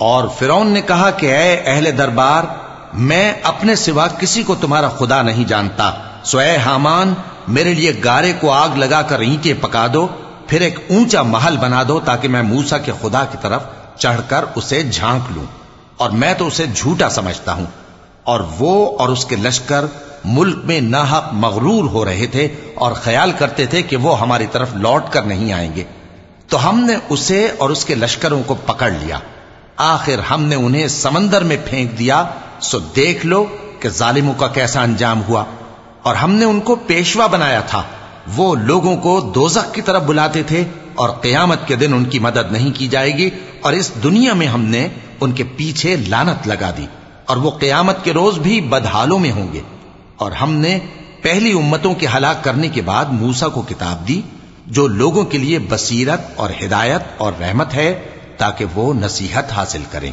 और फिरौन ने कहा कि ए अहले दरबार मैं अपने सिवा किसी को तुम्हारा खुदा नहीं जानता सो ए हामान मेरे लिए गारे को आग लगाकर ईंटें पका दो फिर एक ऊंचा महल बना दो ताकि मैं मूसा के खुदा की तरफ चढ़कर उसे झांक लूं और मैं तो उसे झूठा समझता हूँ। और वो और उसके लश्कर मुल्क में नाहक मगरूर हो रहे थे और ख्याल करते थे कि वो हमारी तरफ़ लौट कर नहीं आएँगे। तो हमने उसे और उसके लश्करों को पकड़ लिया। आखिर हमने उन्हें समंदर में फेंक दिया। सो देख लो कि जालिमों का कैसा अंजाम हुआ। और हमने उनको पेशवा बनाया था। वो लोगों को दोजक की तरफ़ बुलाते थे और कयामत के दिन उनकी मदद नहीं की जाएगी। और इस दुनिया में हमने उनके पीछे लानत लगा दी और वो कयामत के रोज भी बदहालों में होंगे और हमने पहली उम्मतों के हलाक करने के बाद मूसा को किताब दी जो लोगों के लिए बसीरत और हिदायत और रहमत है ताकि वो नसीहत हासिल करें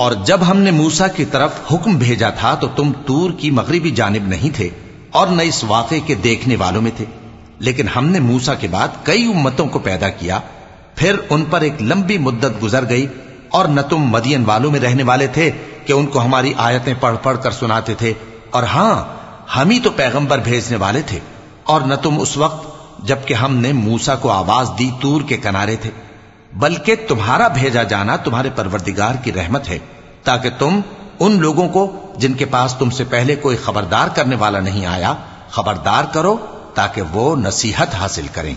और जब हमने मूसा की तरफ़ हुक्म भेजा था तो तुम तूर की मगरिबी जानिब नहीं थे और न इस वाक़े के देखने वालों में थे। लेकिन हमने मूसा के बाद कई उम्मतों को पैदा किया। फिर उन पर एक लंबी मुद्दत गुजर गई और न तुम मदियन वालों में रहने वाले थे कि उनको हमारी आयतें पढ़ पढ़ कर सुनाते थे। और हाँ, हम ही तो पैगंबर भेजने वाले थे और न तुम उस वक्त, जबकि हमने मूसा को आवाज़ दी तूर के किनारे थे। बल्कि तुम्हारा भेजा जाना तुम्हारे परवरदिगार की रहमत है, ताकि तुम उन लोगों को, जिनके पास तुमसे पहले कोई खबरदार करने वाला नहीं आया, खबरदार करो, ताकि वो नसीहत हासिल करें।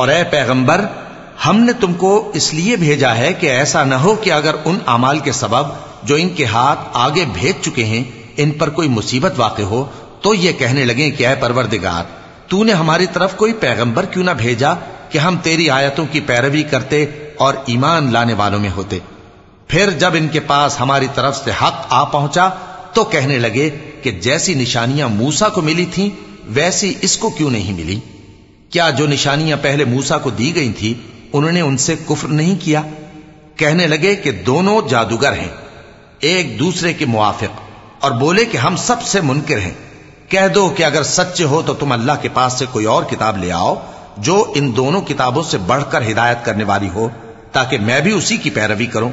और ए पैगंबर हमने तुमको इसलिए भेजा है कि ऐसा न हो कि अगर उन अमाल के सबब जो इनके हाथ आगे भेज चुके हैं इन पर कोई मुसीबत वाक़ हो तो ये कहने लगे कि अय परवरदिगार तूने हमारी तरफ़ कोई पैगंबर क्यों ना भेजा कि हम तेरी आयतों की पैरवी करते और ईमान लाने वालों में होते? फिर जब इनके पास हमारी तरफ़ से हक आ पहुँचा तो कहने लगे कि जैसी निशानियाँ मूसा को मिली थीं, वैसी इसको क्यों नहीं मिली? क्या जो निशानियाँ पहले मूसा को दी गई थी, उन्होंने उनसे कुफ्र नहीं किया? कहने लगे कि दोनों जादूगर हैं, एक दूसरे के मुआफिक, और बोले कि हम सबसे मुनकर हैं। कह दो कि अगर सच्चे हो तो तुम अल्लाह के पास से कोई और किताब ले आओ, जो इन दोनों किताबों से बढ़कर हिदायत करने वाली हो, ताकि मैं भी उसी की पैरवी करूँ।